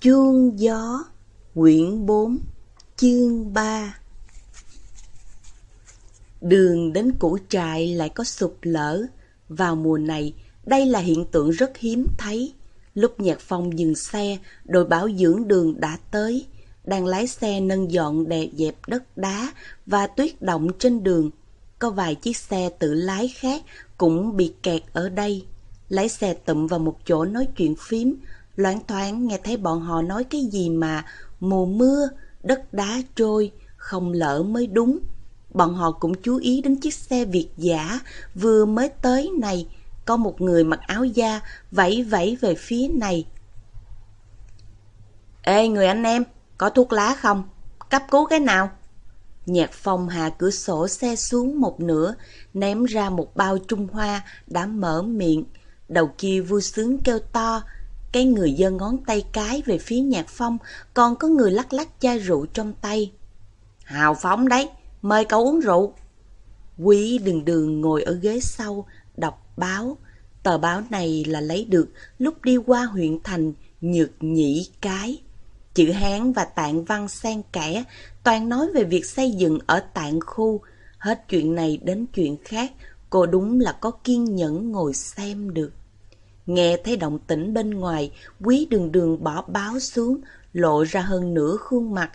Chuông gió, quyển 4, chương 3 Đường đến củ trại lại có sụp lở. Vào mùa này, đây là hiện tượng rất hiếm thấy. Lúc Nhạc Phong dừng xe, đội bảo dưỡng đường đã tới. Đang lái xe nâng dọn đè dẹp đất đá và tuyết động trên đường. Có vài chiếc xe tự lái khác cũng bị kẹt ở đây. Lái xe tụm vào một chỗ nói chuyện phím, loáng thoáng nghe thấy bọn họ nói cái gì mà mùa mưa, đất đá trôi, không lỡ mới đúng. Bọn họ cũng chú ý đến chiếc xe Việt giả vừa mới tới này, có một người mặc áo da vẫy vẫy về phía này. Ê người anh em, có thuốc lá không? Cấp cứu cái nào? Nhạc phong hạ cửa sổ xe xuống một nửa, ném ra một bao Trung Hoa đã mở miệng. Đầu kia vui sướng kêu to, cái người giơ ngón tay cái về phía nhạc phong, còn có người lắc lắc chai rượu trong tay. Hào phóng đấy, mời cậu uống rượu. Quý đường đường ngồi ở ghế sau, đọc báo. Tờ báo này là lấy được lúc đi qua huyện thành Nhược Nhĩ Cái. Chữ Hán và tạng văn xen kẽ, toàn nói về việc xây dựng ở tạng khu. Hết chuyện này đến chuyện khác, cô đúng là có kiên nhẫn ngồi xem được. Nghe thấy động tĩnh bên ngoài, quý đường đường bỏ báo xuống, lộ ra hơn nửa khuôn mặt,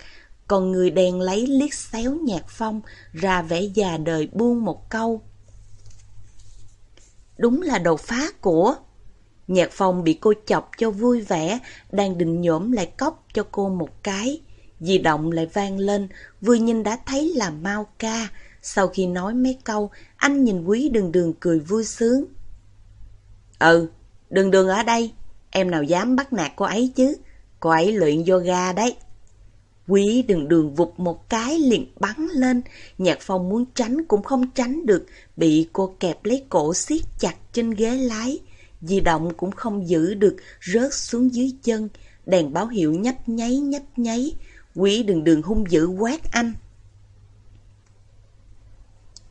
còn người đèn lấy liếc xéo nhạc phong, ra vẻ già đời buông một câu. Đúng là đầu phá của. Nhạc phong bị cô chọc cho vui vẻ, đang định nhổm lại cốc cho cô một cái. Di động lại vang lên, vừa nhìn đã thấy là mau ca. Sau khi nói mấy câu, anh nhìn quý đường đường cười vui sướng. Ừ, đường đường ở đây, em nào dám bắt nạt cô ấy chứ, cô ấy luyện yoga đấy. Quý đường đường vụt một cái liền bắn lên, nhạc phong muốn tránh cũng không tránh được, bị cô kẹp lấy cổ siết chặt trên ghế lái. Di động cũng không giữ được, rớt xuống dưới chân, đèn báo hiệu nhấp nháy nhấp nháy. Quý đường đường hung dữ quát anh.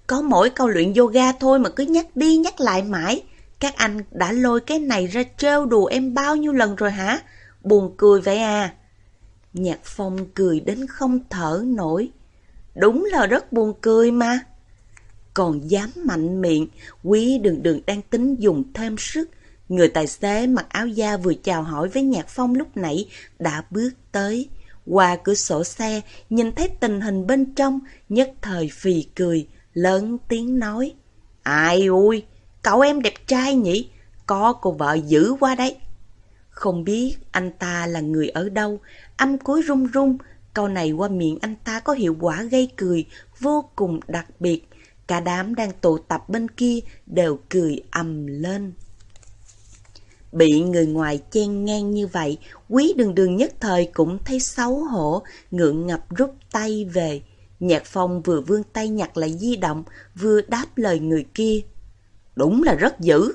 Có mỗi câu luyện yoga thôi mà cứ nhắc đi nhắc lại mãi. Các anh đã lôi cái này ra trêu đùa em bao nhiêu lần rồi hả? Buồn cười vậy à? Nhạc phong cười đến không thở nổi. Đúng là rất buồn cười mà. Còn dám mạnh miệng, quý đường đường đang tính dùng thêm sức. Người tài xế mặc áo da vừa chào hỏi với Nhạc Phong lúc nãy đã bước tới. Qua cửa sổ xe, nhìn thấy tình hình bên trong, nhất thời phì cười, lớn tiếng nói. Ai ui, cậu em đẹp trai nhỉ? Có cô vợ dữ quá đấy. Không biết anh ta là người ở đâu, âm cuối run run, câu này qua miệng anh ta có hiệu quả gây cười vô cùng đặc biệt. Cả đám đang tụ tập bên kia đều cười ầm lên. Bị người ngoài chen ngang như vậy, quý đường đường nhất thời cũng thấy xấu hổ, ngượng ngập rút tay về. Nhạc phong vừa vươn tay nhặt lại di động, vừa đáp lời người kia. Đúng là rất dữ.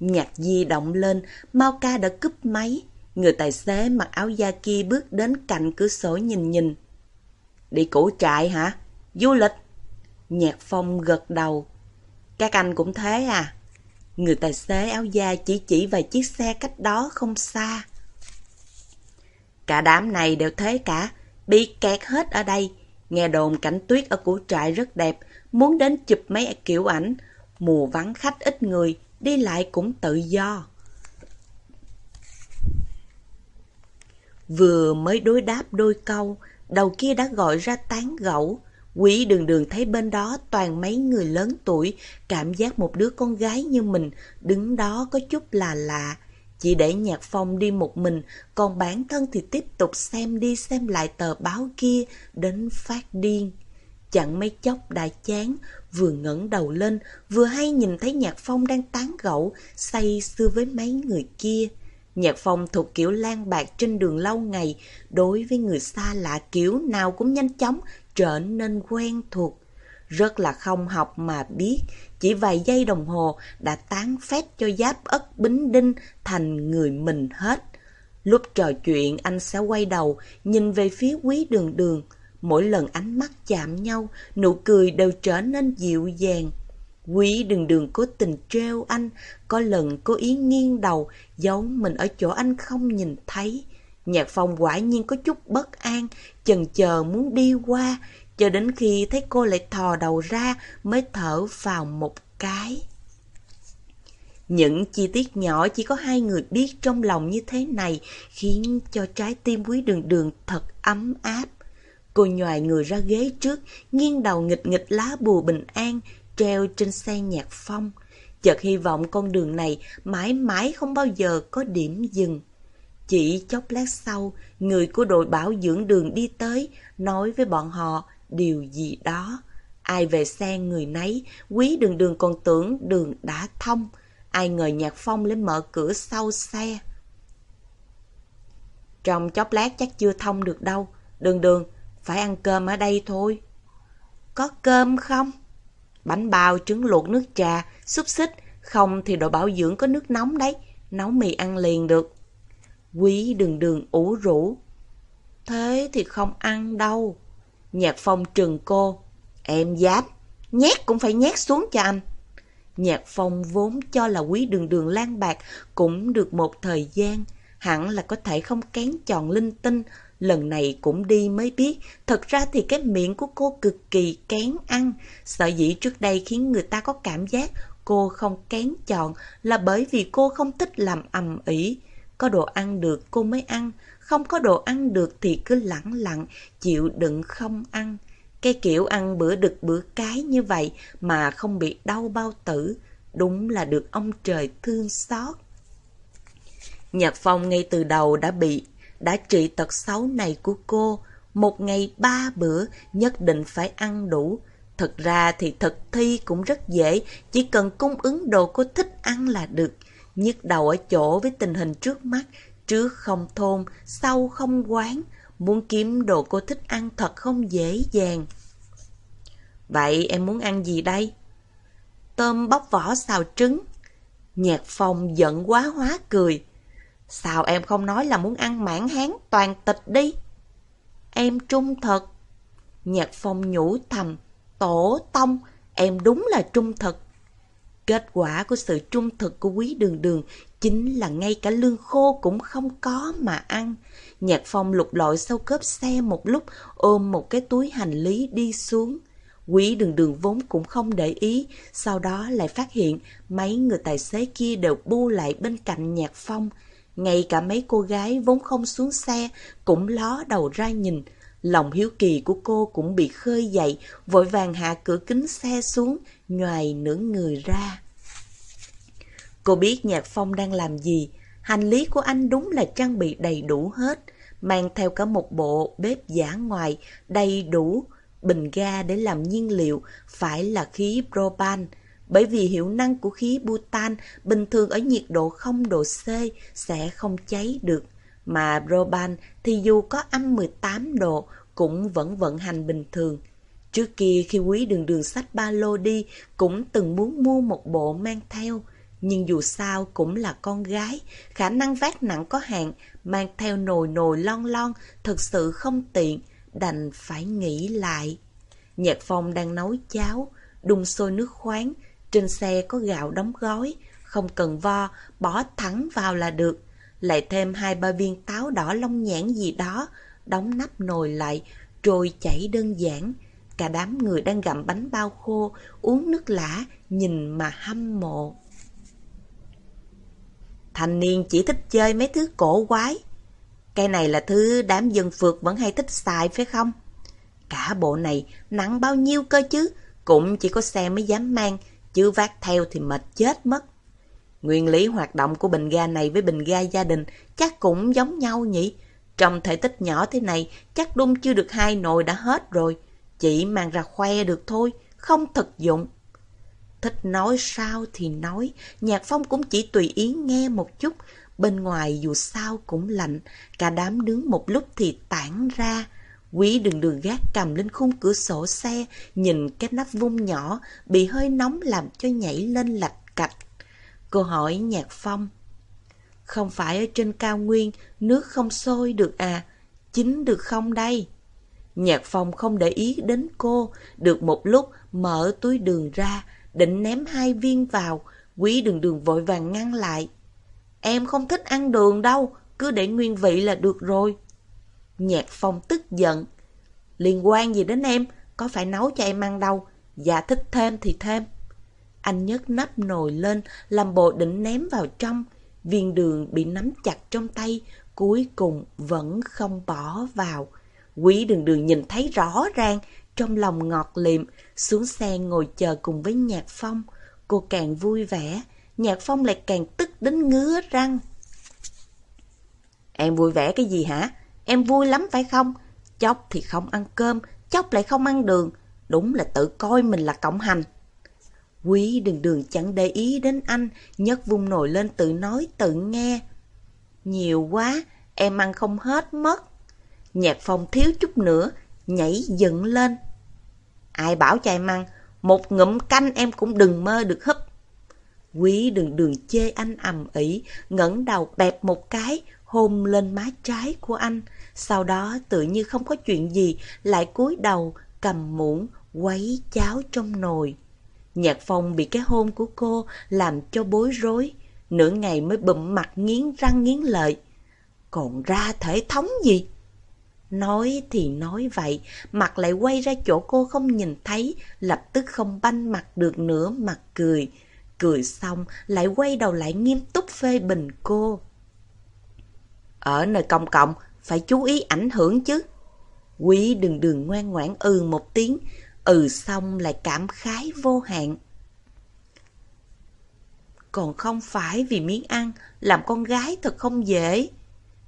Nhạc di động lên, Mao ca đã cúp máy. Người tài xế mặc áo da kia bước đến cạnh cửa sổ nhìn nhìn. Đi củ trại hả? Du lịch? Nhạc phong gật đầu. Các anh cũng thế à? Người tài xế áo da chỉ chỉ vài chiếc xe cách đó không xa. Cả đám này đều thế cả, bị kẹt hết ở đây. Nghe đồn cảnh tuyết ở củ trại rất đẹp, muốn đến chụp mấy kiểu ảnh. Mùa vắng khách ít người, đi lại cũng tự do. Vừa mới đối đáp đôi câu, đầu kia đã gọi ra tán gẫu. Quý đường đường thấy bên đó toàn mấy người lớn tuổi, cảm giác một đứa con gái như mình đứng đó có chút là lạ. Chỉ để nhạc phong đi một mình, còn bản thân thì tiếp tục xem đi xem lại tờ báo kia đến phát điên. Chẳng mấy chốc đã chán, vừa ngẩng đầu lên, vừa hay nhìn thấy nhạc phong đang tán gẫu, say sưa với mấy người kia. Nhạc phong thuộc kiểu lan bạc trên đường lâu ngày, đối với người xa lạ kiểu nào cũng nhanh chóng trở nên quen thuộc. Rất là không học mà biết, chỉ vài giây đồng hồ đã tán phép cho giáp ất bính đinh thành người mình hết. Lúc trò chuyện anh sẽ quay đầu, nhìn về phía quý đường đường. Mỗi lần ánh mắt chạm nhau, nụ cười đều trở nên dịu dàng. Quý đường đường cố tình treo anh, có lần cố ý nghiêng đầu, giấu mình ở chỗ anh không nhìn thấy. Nhạc phong quả nhiên có chút bất an, chần chờ muốn đi qua, cho đến khi thấy cô lại thò đầu ra mới thở vào một cái. Những chi tiết nhỏ chỉ có hai người biết trong lòng như thế này khiến cho trái tim quý đường đường thật ấm áp. Cô nhòi người ra ghế trước, nghiêng đầu nghịch nghịch lá bùa bình an, treo trên xe nhạc phong. Chợt hy vọng con đường này mãi mãi không bao giờ có điểm dừng. Chỉ chốc lát sau, người của đội bảo dưỡng đường đi tới, nói với bọn họ điều gì đó. Ai về xe người nấy, quý đường đường còn tưởng đường đã thông. Ai ngờ nhạc phong lên mở cửa sau xe. Trong chốc lát chắc chưa thông được đâu. Đường đường, phải ăn cơm ở đây thôi. Có cơm không? Bánh bao, trứng luộc, nước trà, xúc xích. Không thì đội bảo dưỡng có nước nóng đấy. Nấu mì ăn liền được. Quý đường đường ủ rũ. Thế thì không ăn đâu. Nhạc phong trừng cô. Em giáp Nhét cũng phải nhét xuống cho anh. Nhạc phong vốn cho là quý đường đường lan bạc cũng được một thời gian. Hẳn là có thể không kén chọn linh tinh. Lần này cũng đi mới biết. Thật ra thì cái miệng của cô cực kỳ kén ăn. Sợ dĩ trước đây khiến người ta có cảm giác cô không kén chọn là bởi vì cô không thích làm ầm ĩ. Có đồ ăn được cô mới ăn, không có đồ ăn được thì cứ lẳng lặng, chịu đựng không ăn. Cái kiểu ăn bữa đực bữa cái như vậy mà không bị đau bao tử, đúng là được ông trời thương xót. Nhạc Phong ngay từ đầu đã bị, đã trị tật xấu này của cô. Một ngày ba bữa nhất định phải ăn đủ. Thật ra thì thực thi cũng rất dễ, chỉ cần cung ứng đồ cô thích ăn là được. Nhức đầu ở chỗ với tình hình trước mắt, trước không thôn, sau không quán, muốn kiếm đồ cô thích ăn thật không dễ dàng. Vậy em muốn ăn gì đây? Tôm bóc vỏ xào trứng. Nhạc phong giận quá hóa cười. Sao em không nói là muốn ăn mãn hán toàn tịch đi? Em trung thực. Nhật phong nhủ thầm. Tổ tông, em đúng là trung thực. Kết quả của sự trung thực của quý đường đường chính là ngay cả lương khô cũng không có mà ăn. Nhạc phong lục lọi sau cốp xe một lúc ôm một cái túi hành lý đi xuống. Quý đường đường vốn cũng không để ý, sau đó lại phát hiện mấy người tài xế kia đều bu lại bên cạnh nhạc phong. Ngay cả mấy cô gái vốn không xuống xe cũng ló đầu ra nhìn. Lòng hiếu kỳ của cô cũng bị khơi dậy, vội vàng hạ cửa kính xe xuống, nhoài nửa người ra. Cô biết Nhạc Phong đang làm gì, hành lý của anh đúng là trang bị đầy đủ hết, mang theo cả một bộ bếp giả ngoài đầy đủ, bình ga để làm nhiên liệu phải là khí propan, bởi vì hiệu năng của khí butan bình thường ở nhiệt độ 0 độ C sẽ không cháy được, mà propan thì dù có âm 18 độ cũng vẫn vận hành bình thường. Trước kia khi quý đường đường sách ba lô đi cũng từng muốn mua một bộ mang theo, nhưng dù sao cũng là con gái, khả năng vác nặng có hạn, mang theo nồi nồi lon lon thực sự không tiện, đành phải nghĩ lại. Nhật Phong đang nấu cháo, đun sôi nước khoáng, trên xe có gạo đóng gói, không cần vo, bỏ thẳng vào là được. Lại thêm hai ba viên táo đỏ lông nhãn gì đó, đóng nắp nồi lại, rồi chảy đơn giản. Cả đám người đang gặm bánh bao khô, uống nước lã, nhìn mà hâm mộ. Thanh niên chỉ thích chơi mấy thứ cổ quái. Cái này là thứ đám dân phượt vẫn hay thích xài phải không? Cả bộ này nặng bao nhiêu cơ chứ? Cũng chỉ có xe mới dám mang, chứ vác theo thì mệt chết mất. Nguyên lý hoạt động của bình ga này với bình ga gia đình chắc cũng giống nhau nhỉ? Trong thể tích nhỏ thế này, chắc đun chưa được hai nồi đã hết rồi. Chỉ mang ra khoe được thôi, không thực dụng. Thích nói sao thì nói, Nhạc Phong cũng chỉ tùy ý nghe một chút. Bên ngoài dù sao cũng lạnh, cả đám đứng một lúc thì tản ra. Quý đường đường gác cầm lên khung cửa sổ xe, nhìn cái nắp vung nhỏ, bị hơi nóng làm cho nhảy lên lạch cạch. Cô hỏi Nhạc Phong. Không phải ở trên cao nguyên, nước không sôi được à? Chính được không đây? Nhạc Phong không để ý đến cô, được một lúc mở túi đường ra, định ném hai viên vào, quý đường đường vội vàng ngăn lại. Em không thích ăn đường đâu, cứ để nguyên vị là được rồi. Nhạc phong tức giận. Liên quan gì đến em, có phải nấu cho em ăn đâu, dạ thích thêm thì thêm. Anh nhấc nắp nồi lên, làm bộ định ném vào trong. Viên đường bị nắm chặt trong tay, cuối cùng vẫn không bỏ vào. Quý đường đường nhìn thấy rõ ràng, trong lòng ngọt liệm, xuống xe ngồi chờ cùng với Nhạc Phong. Cô càng vui vẻ, Nhạc Phong lại càng tức đến ngứa răng. Em vui vẻ cái gì hả? Em vui lắm phải không? Chốc thì không ăn cơm, chốc lại không ăn đường. Đúng là tự coi mình là cộng hành. Quý đường đường chẳng để ý đến anh, nhấc vung nồi lên tự nói tự nghe. Nhiều quá, em ăn không hết mất. Nhạc phòng thiếu chút nữa, nhảy dựng lên. Ai bảo cho em ăn, một ngụm canh em cũng đừng mơ được húp. Quý đường đường chê anh ầm ĩ, ngẩng đầu bẹp một cái, hôn lên má trái của anh. Sau đó tự như không có chuyện gì, lại cúi đầu, cầm muỗng, quấy cháo trong nồi. Nhạc phong bị cái hôn của cô làm cho bối rối, nửa ngày mới bụm mặt nghiến răng nghiến lợi. Còn ra thể thống gì? Nói thì nói vậy, mặt lại quay ra chỗ cô không nhìn thấy, lập tức không banh mặt được nữa mặt cười. Cười xong, lại quay đầu lại nghiêm túc phê bình cô. Ở nơi công cộng, phải chú ý ảnh hưởng chứ. Quý đừng đường ngoan ngoãn ừ một tiếng, ừ xong lại cảm khái vô hạn. Còn không phải vì miếng ăn, làm con gái thật không dễ.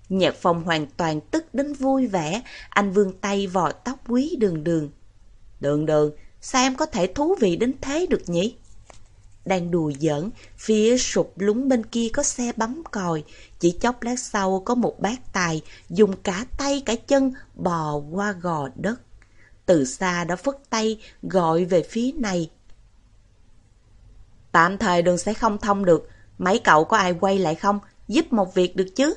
Nhạc phong hoàn toàn tức đến vui vẻ, anh vươn tay vò tóc quý đường đường. Đường đường, sao em có thể thú vị đến thế được nhỉ? Đang đùa giỡn, phía sụp lúng bên kia có xe bấm còi, chỉ chốc lát sau có một bác tài dùng cả tay cả chân bò qua gò đất. Từ xa đã phất tay gọi về phía này. Tạm thời đường sẽ không thông được, mấy cậu có ai quay lại không? Giúp một việc được chứ?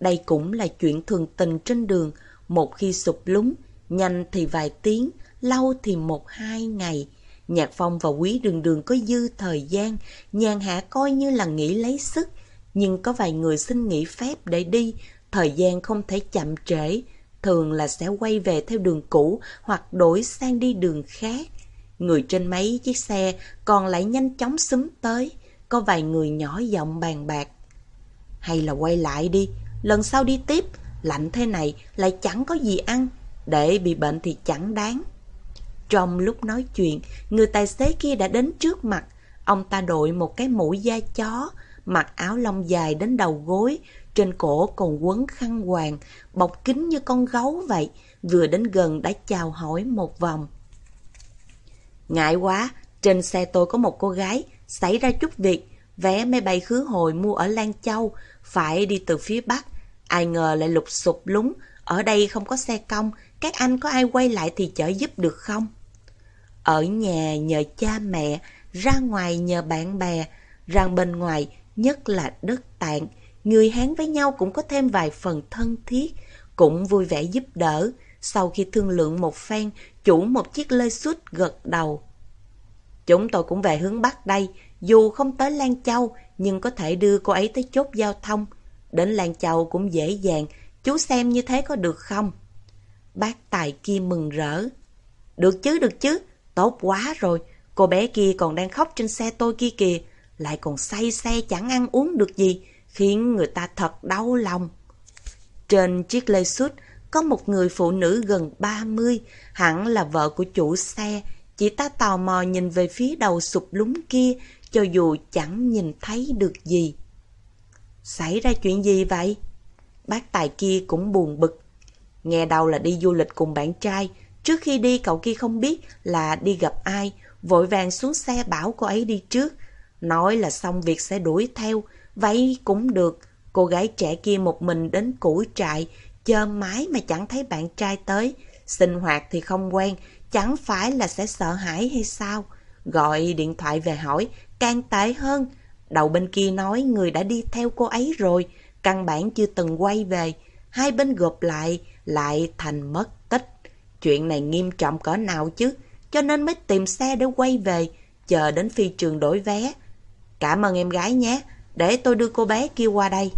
Đây cũng là chuyện thường tình trên đường, một khi sụp lúng, nhanh thì vài tiếng, lâu thì một hai ngày. Nhạc Phong và Quý Đường Đường có dư thời gian, nhàn hạ coi như là nghỉ lấy sức, nhưng có vài người xin nghỉ phép để đi, thời gian không thể chậm trễ, thường là sẽ quay về theo đường cũ hoặc đổi sang đi đường khác. Người trên mấy chiếc xe còn lại nhanh chóng xúm tới, có vài người nhỏ giọng bàn bạc. Hay là quay lại đi, lần sau đi tiếp, lạnh thế này lại chẳng có gì ăn, để bị bệnh thì chẳng đáng. Trong lúc nói chuyện, người tài xế kia đã đến trước mặt, ông ta đội một cái mũ da chó, mặc áo lông dài đến đầu gối, trên cổ còn quấn khăn hoàng, bọc kín như con gấu vậy, vừa đến gần đã chào hỏi một vòng. Ngại quá, trên xe tôi có một cô gái, xảy ra chút việc, vé máy bay khứ hồi mua ở Lan Châu, phải đi từ phía Bắc. Ai ngờ lại lục sụp lúng, ở đây không có xe công, các anh có ai quay lại thì chở giúp được không? Ở nhà nhờ cha mẹ, ra ngoài nhờ bạn bè, ra bên ngoài nhất là đất tạng. Người Hán với nhau cũng có thêm vài phần thân thiết, cũng vui vẻ giúp đỡ. Sau khi thương lượng một phen, chủ một chiếc lơi suốt gật đầu. Chúng tôi cũng về hướng Bắc đây, dù không tới Lan Châu, nhưng có thể đưa cô ấy tới chốt giao thông. Đến Lan Châu cũng dễ dàng, chú xem như thế có được không? Bác tài kia mừng rỡ. Được chứ, được chứ, tốt quá rồi, cô bé kia còn đang khóc trên xe tôi kia kìa, lại còn say xe chẳng ăn uống được gì, khiến người ta thật đau lòng. Trên chiếc lê sút có một người phụ nữ gần 30, hẳn là vợ của chủ xe. Chị ta tò mò nhìn về phía đầu sụp lúng kia, cho dù chẳng nhìn thấy được gì. Xảy ra chuyện gì vậy? Bác tài kia cũng buồn bực. Nghe đầu là đi du lịch cùng bạn trai, trước khi đi cậu kia không biết là đi gặp ai, vội vàng xuống xe bảo cô ấy đi trước. Nói là xong việc sẽ đuổi theo, vậy cũng được. Cô gái trẻ kia một mình đến củi trại, chờ mãi mà chẳng thấy bạn trai tới. Sinh hoạt thì không quen, chẳng phải là sẽ sợ hãi hay sao? Gọi điện thoại về hỏi, càng tệ hơn. Đầu bên kia nói người đã đi theo cô ấy rồi, căn bản chưa từng quay về. Hai bên gộp lại, lại thành mất tích. Chuyện này nghiêm trọng cỡ nào chứ, cho nên mới tìm xe để quay về, chờ đến phi trường đổi vé. Cảm ơn em gái nhé, để tôi đưa cô bé kia qua đây.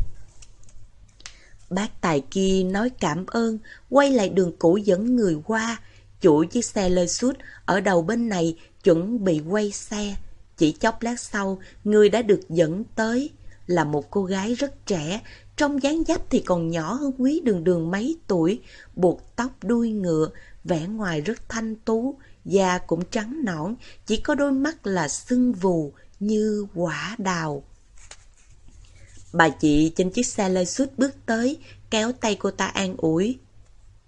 Bác tài kia nói cảm ơn, quay lại đường cũ dẫn người qua. Chủ chiếc xe lơi suốt ở đầu bên này chuẩn bị quay xe. Chỉ chốc lát sau, người đã được dẫn tới. Là một cô gái rất trẻ, trong dáng dấp thì còn nhỏ hơn quý đường đường mấy tuổi, buộc tóc đuôi ngựa, vẻ ngoài rất thanh tú, da cũng trắng nõn, chỉ có đôi mắt là sưng vù như quả đào. Bà chị trên chiếc xe lê suốt bước tới, kéo tay cô ta an ủi.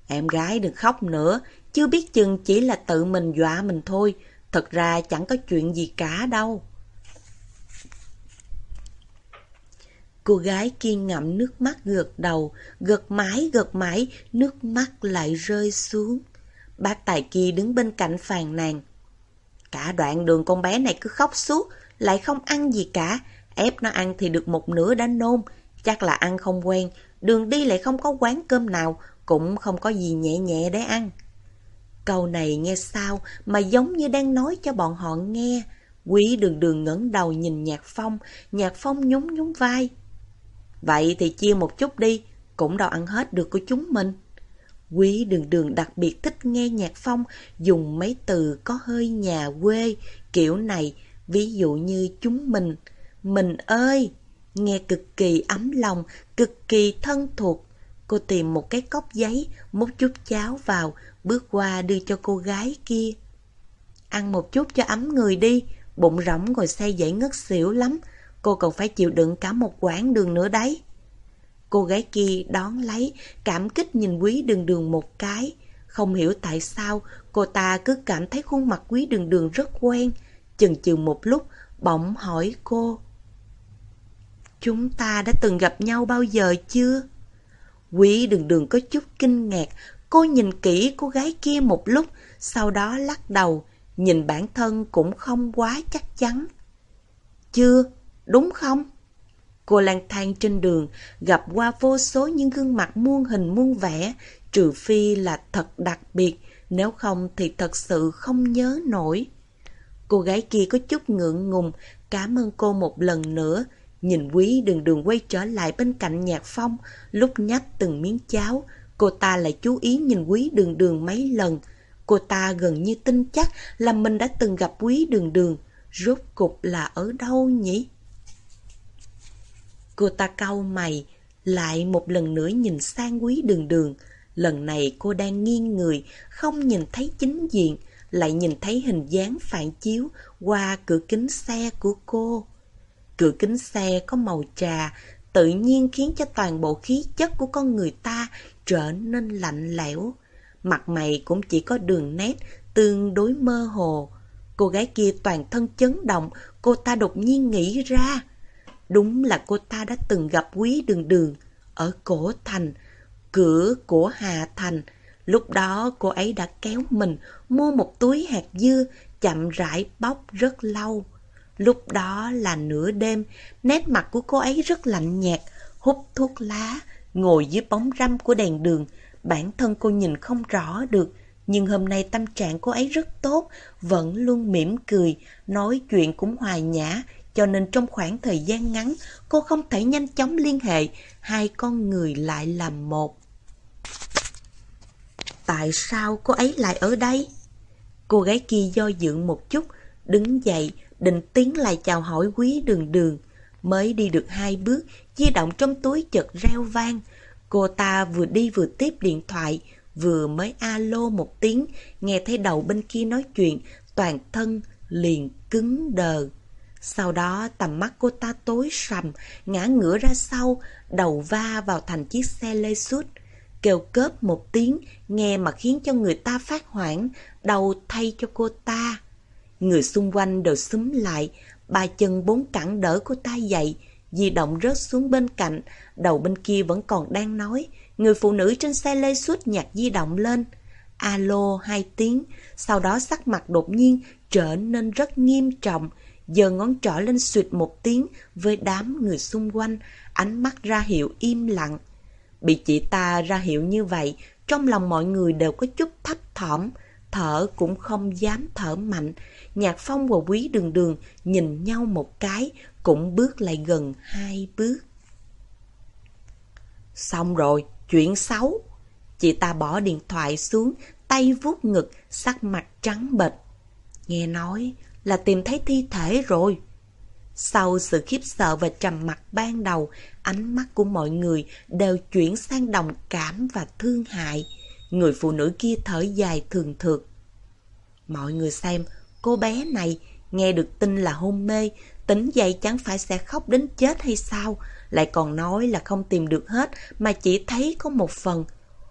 Em gái đừng khóc nữa, chưa biết chừng chỉ là tự mình dọa mình thôi, thật ra chẳng có chuyện gì cả đâu. Cô gái kia ngậm nước mắt gật đầu, gật mãi gật mãi, nước mắt lại rơi xuống. Bác tài kia đứng bên cạnh phàn nàn. Cả đoạn đường con bé này cứ khóc suốt, lại không ăn gì cả. Ép nó ăn thì được một nửa đã nôn, chắc là ăn không quen. Đường đi lại không có quán cơm nào, cũng không có gì nhẹ nhẹ để ăn. Câu này nghe sao mà giống như đang nói cho bọn họ nghe. Quý đường đường ngẩng đầu nhìn Nhạc Phong, Nhạc Phong nhún nhún vai. Vậy thì chia một chút đi, cũng đâu ăn hết được của chúng mình. Quý đường đường đặc biệt thích nghe nhạc phong dùng mấy từ có hơi nhà quê, kiểu này, ví dụ như chúng mình. Mình ơi! Nghe cực kỳ ấm lòng, cực kỳ thân thuộc. Cô tìm một cái cốc giấy, múc chút cháo vào, bước qua đưa cho cô gái kia. Ăn một chút cho ấm người đi, bụng rỗng ngồi say dậy ngất xỉu lắm. Cô còn phải chịu đựng cả một quãng đường nữa đấy. Cô gái kia đón lấy, cảm kích nhìn quý đường đường một cái. Không hiểu tại sao cô ta cứ cảm thấy khuôn mặt quý đường đường rất quen. Chừng chừng một lúc, bỗng hỏi cô. Chúng ta đã từng gặp nhau bao giờ chưa? Quý đường đường có chút kinh ngạc, cô nhìn kỹ cô gái kia một lúc, sau đó lắc đầu, nhìn bản thân cũng không quá chắc chắn. Chưa, đúng không? Cô lang thang trên đường, gặp qua vô số những gương mặt muôn hình muôn vẻ, trừ phi là thật đặc biệt, nếu không thì thật sự không nhớ nổi. Cô gái kia có chút ngượng ngùng, cảm ơn cô một lần nữa. Nhìn quý đường đường quay trở lại bên cạnh nhạc phong, lúc nhắc từng miếng cháo, cô ta lại chú ý nhìn quý đường đường mấy lần. Cô ta gần như tin chắc là mình đã từng gặp quý đường đường. Rốt cục là ở đâu nhỉ? Cô ta cau mày, lại một lần nữa nhìn sang quý đường đường. Lần này cô đang nghiêng người, không nhìn thấy chính diện, lại nhìn thấy hình dáng phản chiếu qua cửa kính xe của cô. Cửa kính xe có màu trà, tự nhiên khiến cho toàn bộ khí chất của con người ta trở nên lạnh lẽo. Mặt mày cũng chỉ có đường nét tương đối mơ hồ. Cô gái kia toàn thân chấn động, cô ta đột nhiên nghĩ ra. Đúng là cô ta đã từng gặp quý đường đường ở cổ thành, cửa của Hà Thành. Lúc đó cô ấy đã kéo mình mua một túi hạt dưa chậm rãi bóc rất lâu. Lúc đó là nửa đêm, nét mặt của cô ấy rất lạnh nhạt, hút thuốc lá, ngồi dưới bóng râm của đèn đường. Bản thân cô nhìn không rõ được, nhưng hôm nay tâm trạng cô ấy rất tốt, vẫn luôn mỉm cười, nói chuyện cũng hòa nhã, cho nên trong khoảng thời gian ngắn, cô không thể nhanh chóng liên hệ, hai con người lại làm một. Tại sao cô ấy lại ở đây? Cô gái kia do dự một chút, đứng dậy, định tiến lại chào hỏi quý đường đường. Mới đi được hai bước, di động trong túi chợt reo vang. Cô ta vừa đi vừa tiếp điện thoại, vừa mới alo một tiếng, nghe thấy đầu bên kia nói chuyện, toàn thân liền cứng đờ. Sau đó tầm mắt cô ta tối sầm, ngã ngửa ra sau, đầu va vào thành chiếc xe lê suốt. Kêu cớp một tiếng, nghe mà khiến cho người ta phát hoảng, đầu thay cho cô ta. Người xung quanh đều xúm lại, ba chân bốn cẳng đỡ cô ta dậy, di động rớt xuống bên cạnh, đầu bên kia vẫn còn đang nói. Người phụ nữ trên xe lê suốt nhặt di động lên. Alo hai tiếng, sau đó sắc mặt đột nhiên trở nên rất nghiêm trọng, giờ ngón trỏ lên suyệt một tiếng với đám người xung quanh, ánh mắt ra hiệu im lặng. Bị chị ta ra hiệu như vậy, trong lòng mọi người đều có chút thấp thỏm, thở cũng không dám thở mạnh. Nhạc Phong và Quý Đường Đường nhìn nhau một cái, cũng bước lại gần hai bước. Xong rồi, chuyện xấu. Chị ta bỏ điện thoại xuống, tay vuốt ngực, sắc mặt trắng bệch. Nghe nói là tìm thấy thi thể rồi. Sau sự khiếp sợ và trầm mặc ban đầu, ánh mắt của mọi người đều chuyển sang đồng cảm và thương hại. Người phụ nữ kia thở dài thường thượt. Mọi người xem, cô bé này nghe được tin là hôn mê, tính dậy chẳng phải sẽ khóc đến chết hay sao? Lại còn nói là không tìm được hết mà chỉ thấy có một phần.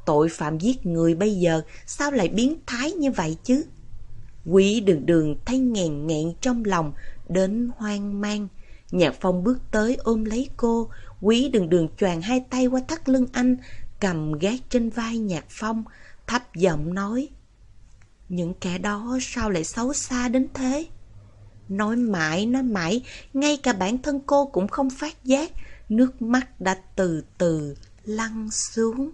Tội phạm giết người bây giờ sao lại biến thái như vậy chứ? Quý đường đường thấy nghèn nghẹn trong lòng, đến hoang mang. Nhạc phong bước tới ôm lấy cô, quý đường đường choàng hai tay qua thắt lưng anh, cầm gác trên vai nhạc phong, thấp giọng nói. Những kẻ đó sao lại xấu xa đến thế? Nói mãi, nói mãi, ngay cả bản thân cô cũng không phát giác, nước mắt đã từ từ lăn xuống.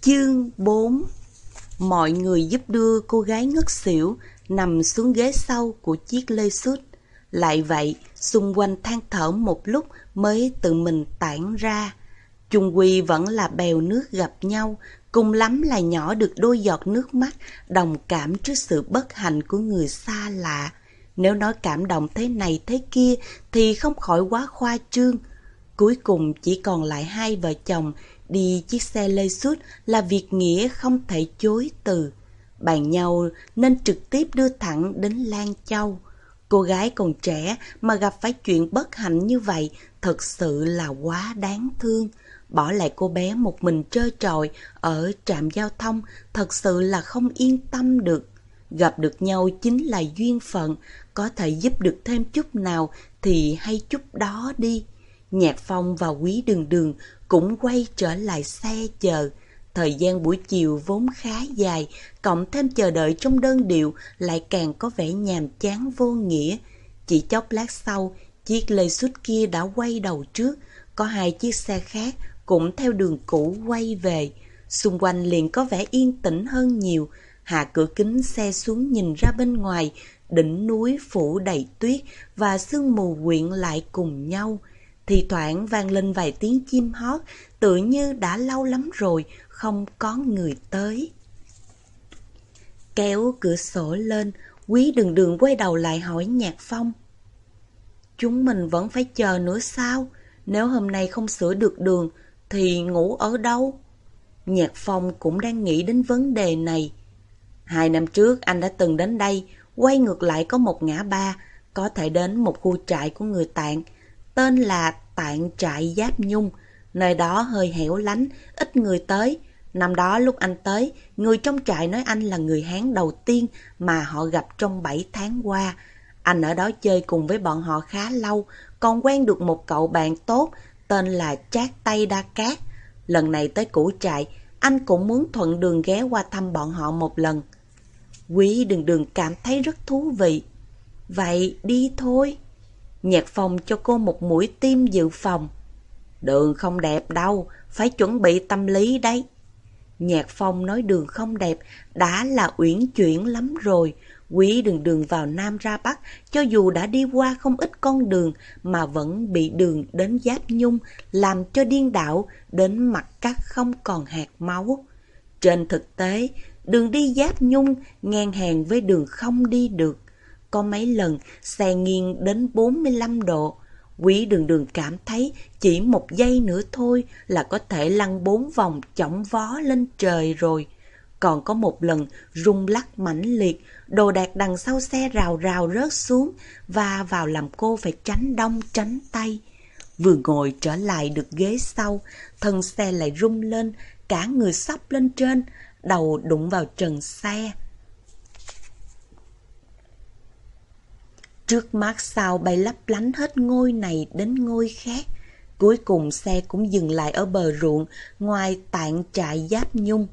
Chương 4 Mọi người giúp đưa cô gái ngất xỉu nằm xuống ghế sau của chiếc lê sút. Lại vậy, xung quanh than thở một lúc mới tự mình tản ra. Chung quy vẫn là bèo nước gặp nhau, cùng lắm là nhỏ được đôi giọt nước mắt, đồng cảm trước sự bất hạnh của người xa lạ. Nếu nói cảm động thế này thế kia thì không khỏi quá khoa trương. Cuối cùng chỉ còn lại hai vợ chồng Đi chiếc xe lê suốt là việc nghĩa không thể chối từ. Bàn nhau nên trực tiếp đưa thẳng đến Lan Châu. Cô gái còn trẻ mà gặp phải chuyện bất hạnh như vậy thật sự là quá đáng thương. Bỏ lại cô bé một mình trơ trọi ở trạm giao thông thật sự là không yên tâm được. Gặp được nhau chính là duyên phận, có thể giúp được thêm chút nào thì hay chút đó đi. Nhạc Phong và Quý Đường Đường cũng quay trở lại xe chờ. Thời gian buổi chiều vốn khá dài, cộng thêm chờ đợi trong đơn điệu lại càng có vẻ nhàm chán vô nghĩa. Chỉ chốc lát sau, chiếc lê xuất kia đã quay đầu trước, có hai chiếc xe khác cũng theo đường cũ quay về. Xung quanh liền có vẻ yên tĩnh hơn nhiều, hạ cửa kính xe xuống nhìn ra bên ngoài, đỉnh núi phủ đầy tuyết và sương mù quyện lại cùng nhau. Thì thoảng vang lên vài tiếng chim hót, tự như đã lâu lắm rồi không có người tới. Kéo cửa sổ lên, quý đường đường quay đầu lại hỏi Nhạc Phong. Chúng mình vẫn phải chờ nữa sao? Nếu hôm nay không sửa được đường, thì ngủ ở đâu? Nhạc Phong cũng đang nghĩ đến vấn đề này. Hai năm trước anh đã từng đến đây, quay ngược lại có một ngã ba, có thể đến một khu trại của người tạng tên là Tạng Trại Giáp Nhung. Nơi đó hơi hẻo lánh, ít người tới. Năm đó lúc anh tới, người trong trại nói anh là người Hán đầu tiên mà họ gặp trong 7 tháng qua. Anh ở đó chơi cùng với bọn họ khá lâu, còn quen được một cậu bạn tốt tên là Trác Tây Đa Cát. Lần này tới củ trại, anh cũng muốn thuận đường ghé qua thăm bọn họ một lần. Quý đường đường cảm thấy rất thú vị. Vậy đi thôi. Nhạc phòng cho cô một mũi tim dự phòng. Đường không đẹp đâu, phải chuẩn bị tâm lý đấy. Nhạc phong nói đường không đẹp đã là uyển chuyển lắm rồi. Quý đường đường vào Nam ra Bắc, cho dù đã đi qua không ít con đường mà vẫn bị đường đến giáp nhung, làm cho điên đảo, đến mặt cắt không còn hạt máu. Trên thực tế, đường đi giáp nhung ngang hàng với đường không đi được. Có mấy lần xe nghiêng đến 45 độ. Quý đường đường cảm thấy chỉ một giây nữa thôi là có thể lăn bốn vòng chỏng vó lên trời rồi. Còn có một lần rung lắc mãnh liệt, đồ đạc đằng sau xe rào rào rớt xuống và vào làm cô phải tránh đông tránh tay. Vừa ngồi trở lại được ghế sau, thân xe lại rung lên, cả người sắp lên trên, đầu đụng vào trần xe. Trước mắt sao bay lấp lánh hết ngôi này đến ngôi khác. Cuối cùng xe cũng dừng lại ở bờ ruộng, ngoài tạng trại giáp nhung.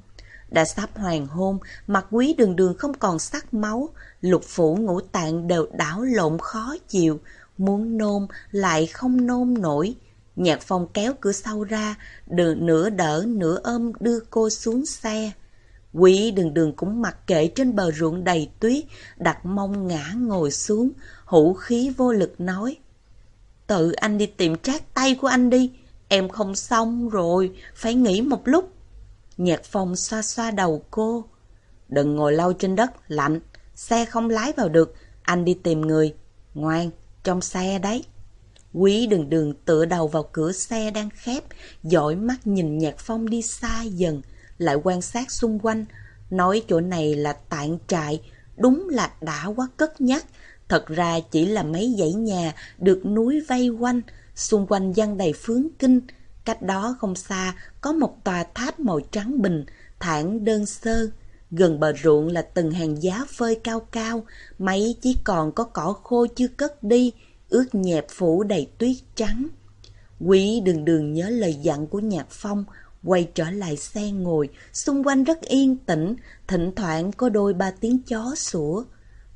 Đã sắp hoàng hôn, mặt quý đường đường không còn sắc máu, lục phủ ngũ tạng đều đảo lộn khó chịu, muốn nôn lại không nôn nổi. Nhạc phong kéo cửa sau ra, đường nửa đỡ nửa ôm đưa cô xuống xe. Quý đường đường cũng mặc kệ trên bờ ruộng đầy tuyết, đặt mông ngã ngồi xuống, hữu khí vô lực nói. Tự anh đi tìm trát tay của anh đi. Em không xong rồi, phải nghỉ một lúc. Nhạc phong xoa xoa đầu cô. Đừng ngồi lâu trên đất, lạnh. Xe không lái vào được, anh đi tìm người. Ngoan, trong xe đấy. Quý đường đường tựa đầu vào cửa xe đang khép, dõi mắt nhìn nhạc phong đi xa dần, lại quan sát xung quanh. Nói chỗ này là tạng trại, đúng là đã quá cất nhắc. Thật ra chỉ là mấy dãy nhà được núi vây quanh, xung quanh văn đầy phướng kinh. Cách đó không xa có một tòa tháp màu trắng bình, thản đơn sơ. Gần bờ ruộng là từng hàng giá phơi cao cao, mấy chỉ còn có cỏ khô chưa cất đi, ướt nhẹp phủ đầy tuyết trắng. Quý đường đường nhớ lời dặn của Nhạc Phong, quay trở lại xe ngồi, xung quanh rất yên tĩnh, thỉnh thoảng có đôi ba tiếng chó sủa.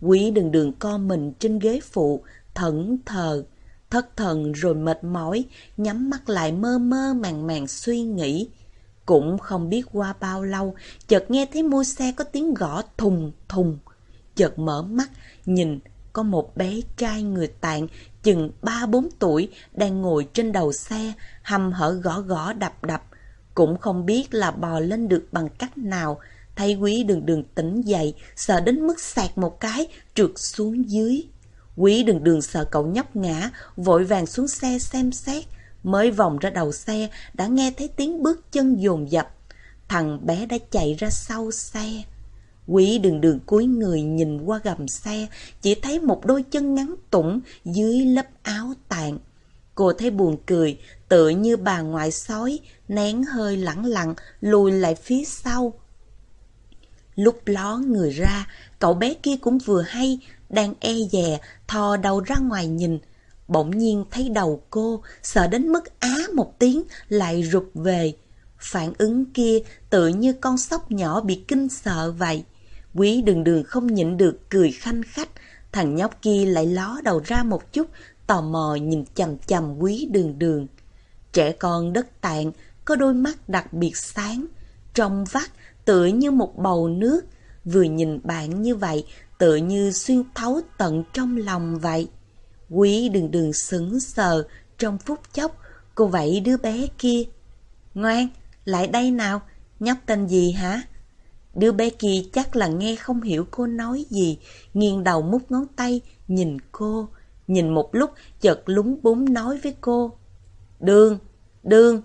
Quý đường đường co mình trên ghế phụ, thẫn thờ, thất thần rồi mệt mỏi, nhắm mắt lại mơ mơ màng màng suy nghĩ. Cũng không biết qua bao lâu, chợt nghe thấy môi xe có tiếng gõ thùng thùng. Chợt mở mắt, nhìn có một bé trai người tạng chừng ba bốn tuổi đang ngồi trên đầu xe, hầm hở gõ gõ đập đập. Cũng không biết là bò lên được bằng cách nào. Thấy quý đường đường tỉnh dậy, sợ đến mức sạc một cái, trượt xuống dưới. Quý đường đường sợ cậu nhóc ngã, vội vàng xuống xe xem xét. Mới vòng ra đầu xe, đã nghe thấy tiếng bước chân dồn dập. Thằng bé đã chạy ra sau xe. Quý đường đường cúi người nhìn qua gầm xe, chỉ thấy một đôi chân ngắn tủng dưới lớp áo tàn. Cô thấy buồn cười, tựa như bà ngoại sói, nén hơi lẳng lặng, lùi lại phía sau. Lúc ló người ra, cậu bé kia cũng vừa hay, đang e dè, thò đầu ra ngoài nhìn. Bỗng nhiên thấy đầu cô, sợ đến mức á một tiếng, lại rụt về. Phản ứng kia tự như con sóc nhỏ bị kinh sợ vậy. Quý đường đường không nhịn được cười khanh khách, thằng nhóc kia lại ló đầu ra một chút, tò mò nhìn chầm chầm quý đường đường. Trẻ con đất tạng có đôi mắt đặc biệt sáng, trong vắt tựa như một bầu nước, vừa nhìn bạn như vậy tựa như xuyên thấu tận trong lòng vậy. Quý đường đường sững sờ trong phút chốc, cô vẫy đứa bé kia. Ngoan, lại đây nào, nhóc tên gì hả? Đứa bé kia chắc là nghe không hiểu cô nói gì, nghiêng đầu mút ngón tay, nhìn cô. Nhìn một lúc, chợt lúng búng nói với cô. Đường, đường.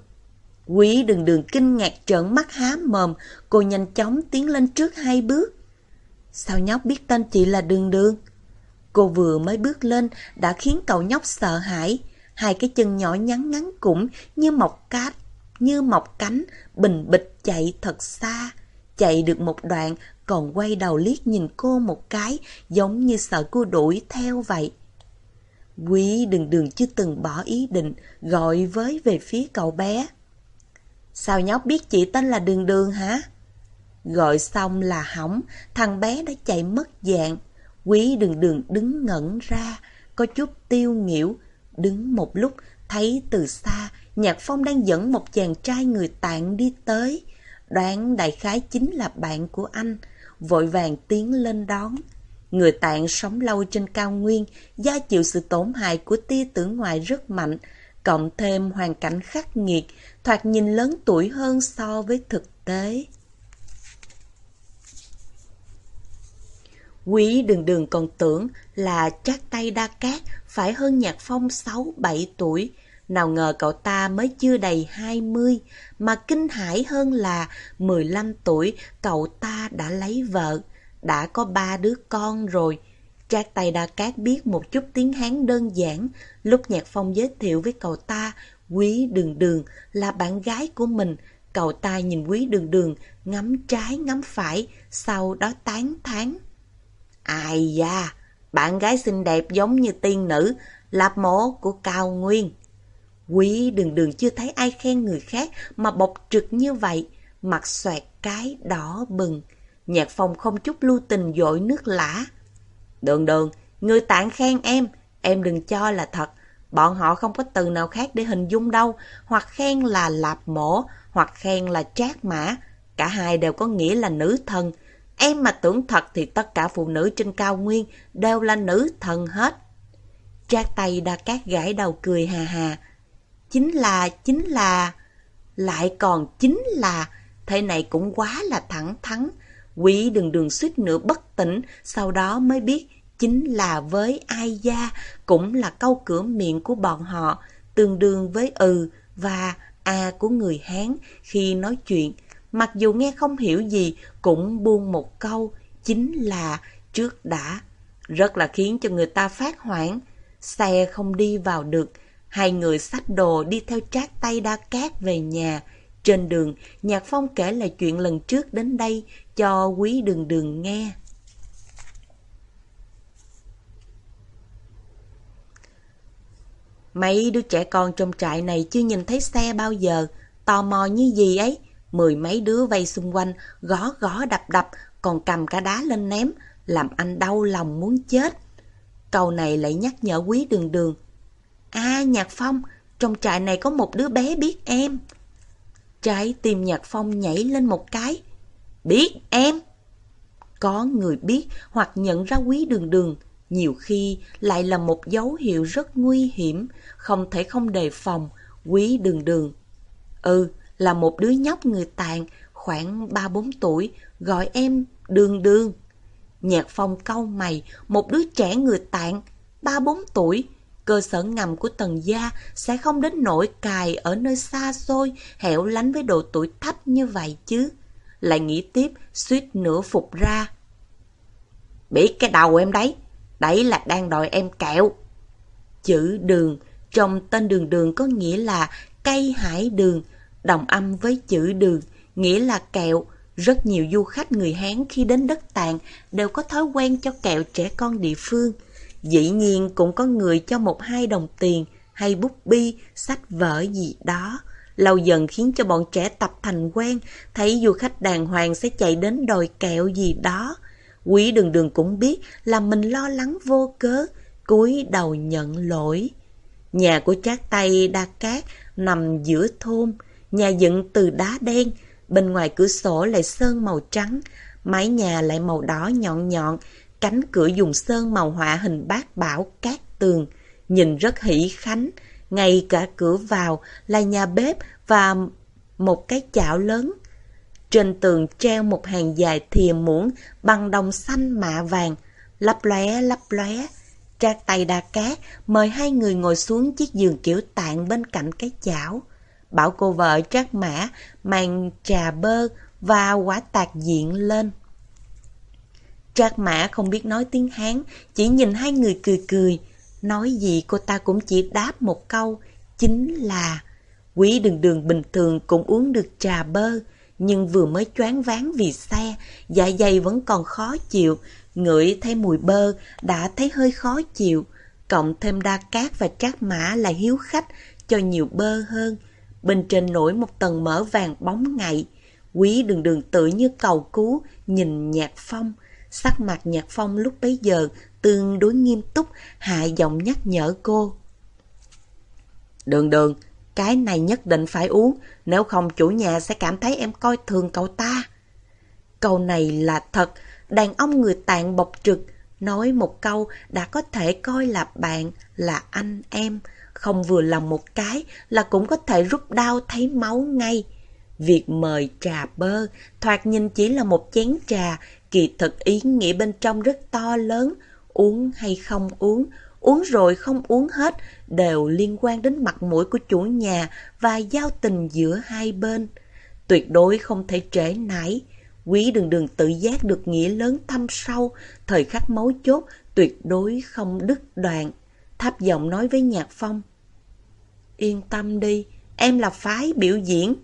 Quý đường đường kinh ngạc trợn mắt há mồm, cô nhanh chóng tiến lên trước hai bước. Sao nhóc biết tên chị là đường đường? Cô vừa mới bước lên đã khiến cậu nhóc sợ hãi. Hai cái chân nhỏ nhắn ngắn cũng như mọc cát, như mọc cánh, bình bịch chạy thật xa. Chạy được một đoạn, còn quay đầu liếc nhìn cô một cái, giống như sợ cô đuổi theo vậy. Quý đừng đường chưa từng bỏ ý định, gọi với về phía cậu bé. Sao nhóc biết chị tên là Đường Đường hả? Gọi xong là hỏng, thằng bé đã chạy mất dạng. Quý đường đường đứng ngẩn ra, có chút tiêu nghỉu. Đứng một lúc, thấy từ xa, Nhạc Phong đang dẫn một chàng trai người tạng đi tới. Đoán đại khái chính là bạn của anh, vội vàng tiến lên đón. Người tạng sống lâu trên cao nguyên, gia chịu sự tổn hại của tia tử ngoại rất mạnh, cộng thêm hoàn cảnh khắc nghiệt, thoạt nhìn lớn tuổi hơn so với thực tế. Quý đường đường còn tưởng là trác tay đa cát phải hơn nhạc phong 6-7 tuổi, nào ngờ cậu ta mới chưa đầy 20, mà kinh hãi hơn là 15 tuổi cậu ta đã lấy vợ, đã có ba đứa con rồi. Trác Tây Đa Cát biết một chút tiếng Hán đơn giản, lúc Nhạc Phong giới thiệu với cậu ta, Quý Đường Đường là bạn gái của mình. Cậu ta nhìn Quý Đường Đường, ngắm trái ngắm phải, sau đó tán thán. Ai da, bạn gái xinh đẹp giống như tiên nữ, lạp mổ của Cao Nguyên. Quý đường đường chưa thấy ai khen người khác mà bộc trực như vậy, mặt xoẹt cái đỏ bừng. Nhạc phong không chút lưu tình dội nước lã. Đường đường, người tạng khen em, em đừng cho là thật. Bọn họ không có từ nào khác để hình dung đâu, hoặc khen là lạp mổ, hoặc khen là trác mã. Cả hai đều có nghĩa là nữ thần. Em mà tưởng thật thì tất cả phụ nữ trên cao nguyên đều là nữ thần hết. Trác tay đa cát gãi đầu cười hà hà. Chính là, chính là... Lại còn chính là... Thế này cũng quá là thẳng thắn. Quỷ đường đường suýt nữa bất tỉnh, sau đó mới biết chính là với ai gia cũng là câu cửa miệng của bọn họ, tương đương với ừ và a của người Hán khi nói chuyện. Mặc dù nghe không hiểu gì cũng buông một câu, chính là trước đã. Rất là khiến cho người ta phát hoảng. Xe không đi vào được, hai người xách đồ đi theo trác tay đa cát về nhà. Trên đường, Nhạc Phong kể lại chuyện lần trước đến đây cho quý đường đường nghe. Mấy đứa trẻ con trong trại này chưa nhìn thấy xe bao giờ, tò mò như gì ấy. Mười mấy đứa vây xung quanh, gõ gõ đập đập, còn cầm cả đá lên ném, làm anh đau lòng muốn chết. Câu này lại nhắc nhở quý đường đường. À, Nhạc Phong, trong trại này có một đứa bé biết em. Trái tim Nhạc Phong nhảy lên một cái. Biết em. Có người biết hoặc nhận ra quý đường đường, nhiều khi lại là một dấu hiệu rất nguy hiểm, không thể không đề phòng, quý đường đường. Ừ, là một đứa nhóc người tàn, khoảng 3-4 tuổi, gọi em đường đường. Nhạc phong câu mày, một đứa trẻ người tạng, 3-4 tuổi, cơ sở ngầm của tần gia sẽ không đến nỗi cài ở nơi xa xôi, hẻo lánh với độ tuổi thấp như vậy chứ. Lại nghĩ tiếp, suýt nửa phục ra. Bị cái đầu em đấy, đấy là đang đòi em kẹo. Chữ đường, trong tên đường đường có nghĩa là cây hải đường, đồng âm với chữ đường, nghĩa là kẹo. Rất nhiều du khách người Hán khi đến đất tạng đều có thói quen cho kẹo trẻ con địa phương. Dĩ nhiên cũng có người cho một hai đồng tiền hay bút bi, sách vở gì đó. Lâu dần khiến cho bọn trẻ tập thành quen, thấy du khách đàng hoàng sẽ chạy đến đòi kẹo gì đó. Quý đường đường cũng biết là mình lo lắng vô cớ, cúi đầu nhận lỗi. Nhà của Trác Tây Đa Cát nằm giữa thôn, nhà dựng từ đá đen, bên ngoài cửa sổ lại sơn màu trắng, mái nhà lại màu đỏ nhọn nhọn, cánh cửa dùng sơn màu họa hình bát bảo cát tường, nhìn rất hỷ khánh. Ngay cả cửa vào là nhà bếp và một cái chảo lớn. Trên tường treo một hàng dài thìa muỗng bằng đồng xanh mạ vàng, lấp lóe lấp lóe. Trác tay đa cát mời hai người ngồi xuống chiếc giường kiểu tạng bên cạnh cái chảo. Bảo cô vợ Trác Mã mang trà bơ và quả tạc diện lên. Trác Mã không biết nói tiếng Hán, chỉ nhìn hai người cười cười. Nói gì cô ta cũng chỉ đáp một câu, chính là Quý đường đường bình thường cũng uống được trà bơ, nhưng vừa mới choáng váng vì xe, dạ dày vẫn còn khó chịu, ngửi thấy mùi bơ đã thấy hơi khó chịu, cộng thêm đa cát và trác mã là hiếu khách cho nhiều bơ hơn. Bên trên nổi một tầng mỡ vàng bóng ngậy, quý đường đường tự như cầu cứu, nhìn nhạc phong. Sắc mặt nhạc phong lúc bấy giờ tương đối nghiêm túc, hạ giọng nhắc nhở cô. Đường đường, cái này nhất định phải uống, nếu không chủ nhà sẽ cảm thấy em coi thường cậu ta. Câu này là thật, đàn ông người tạng bộc trực, nói một câu đã có thể coi là bạn, là anh em, không vừa lòng một cái là cũng có thể rút đau thấy máu ngay. Việc mời trà bơ, thoạt nhìn chỉ là một chén trà, kỳ thực ý nghĩa bên trong rất to lớn, uống hay không uống, uống rồi không uống hết, đều liên quan đến mặt mũi của chủ nhà và giao tình giữa hai bên. Tuyệt đối không thể trễ nải. Quý đường đường tự giác được nghĩa lớn thâm sâu, thời khắc mấu chốt, tuyệt đối không đứt đoạn. Tháp giọng nói với Nhạc Phong. Yên tâm đi, em là phái biểu diễn.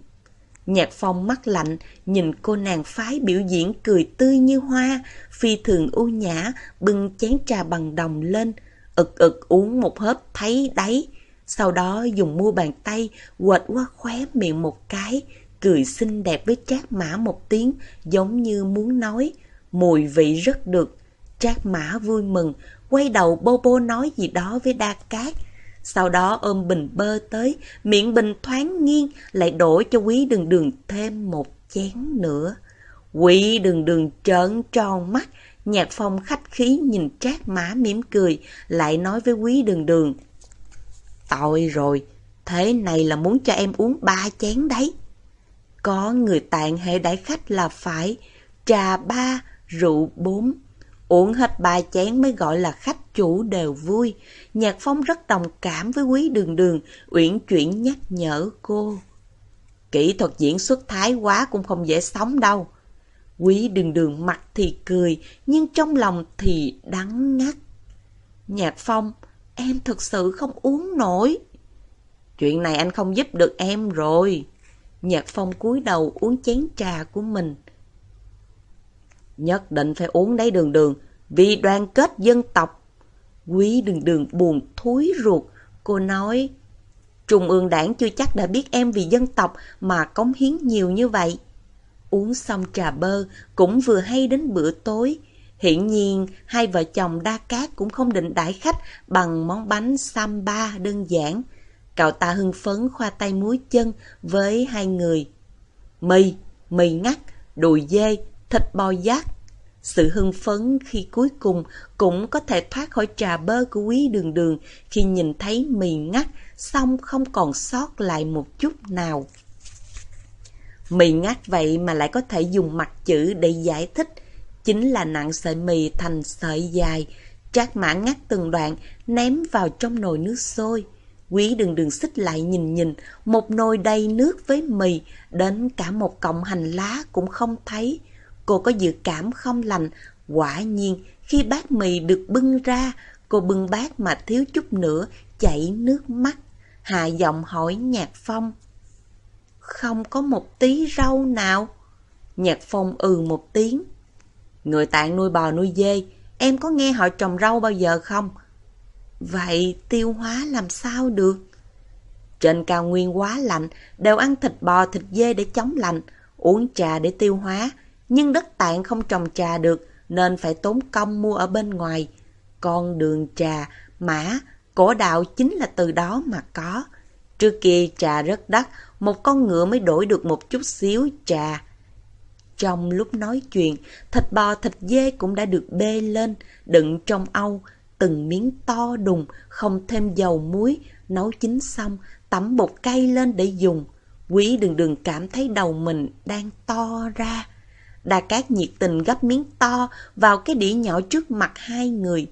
Nhạc Phong mắt lạnh, nhìn cô nàng phái biểu diễn cười tươi như hoa, phi thường u nhã, bưng chén trà bằng đồng lên, ực ực uống một hớp thấy đáy. Sau đó dùng mua bàn tay quệt qua khóe miệng một cái, cười xinh đẹp với trác mã một tiếng giống như muốn nói. Mùi vị rất được. Trác mã vui mừng, quay đầu bô bô nói gì đó với đa cát. Sau đó ôm bình bơ tới, miệng bình thoáng nghiêng, lại đổ cho quý đường đường thêm một chén nữa. Quý đường đường trợn tròn mắt, Nhạc phong khách khí nhìn trác má mỉm cười, lại nói với quý đường đường. Tội rồi, thế này là muốn cho em uống ba chén đấy. Có người tạng hệ đại khách là phải trà ba, rượu bốn. Uống hết ba chén mới gọi là khách chủ đều vui. Nhạc Phong rất đồng cảm với quý đường đường, uyển chuyển nhắc nhở cô. Kỹ thuật diễn xuất thái quá cũng không dễ sống đâu. Quý đường đường mặt thì cười, nhưng trong lòng thì đắng ngắt. Nhạc Phong, em thực sự không uống nổi. Chuyện này anh không giúp được em rồi. Nhạc Phong cúi đầu uống chén trà của mình. Nhất định phải uống đấy đường đường, vì đoàn kết dân tộc. Quý đường đường buồn thúi ruột, cô nói, Trung ương đảng chưa chắc đã biết em vì dân tộc mà cống hiến nhiều như vậy. Uống xong trà bơ cũng vừa hay đến bữa tối. hiển nhiên, hai vợ chồng đa cát cũng không định đãi khách bằng món bánh samba đơn giản. Cậu ta hưng phấn khoa tay muối chân với hai người. Mì, mì ngắt, đùi dê, thịt bò giác. Sự hưng phấn khi cuối cùng cũng có thể thoát khỏi trà bơ của quý đường đường khi nhìn thấy mì ngắt xong không còn sót lại một chút nào. Mì ngắt vậy mà lại có thể dùng mặt chữ để giải thích, chính là nặng sợi mì thành sợi dài, trác mã ngắt từng đoạn, ném vào trong nồi nước sôi. Quý đường đường xích lại nhìn nhìn, một nồi đầy nước với mì, đến cả một cọng hành lá cũng không thấy. Cô có dự cảm không lành, quả nhiên khi bát mì được bưng ra, cô bưng bát mà thiếu chút nữa, chảy nước mắt. Hạ giọng hỏi Nhạc Phong. Không có một tí rau nào. Nhạc Phong ừ một tiếng. Người tạng nuôi bò nuôi dê, em có nghe họ trồng rau bao giờ không? Vậy tiêu hóa làm sao được? Trên cao nguyên quá lạnh, đều ăn thịt bò, thịt dê để chống lạnh, uống trà để tiêu hóa. Nhưng đất tạng không trồng trà được, nên phải tốn công mua ở bên ngoài. Con đường trà, mã, cổ đạo chính là từ đó mà có. Trước kia trà rất đắt, một con ngựa mới đổi được một chút xíu trà. Trong lúc nói chuyện, thịt bò thịt dê cũng đã được bê lên, đựng trong âu, từng miếng to đùng, không thêm dầu muối, nấu chín xong, tẩm bột cay lên để dùng. Quý đừng đừng cảm thấy đầu mình đang to ra đa Cát nhiệt tình gấp miếng to vào cái đĩa nhỏ trước mặt hai người.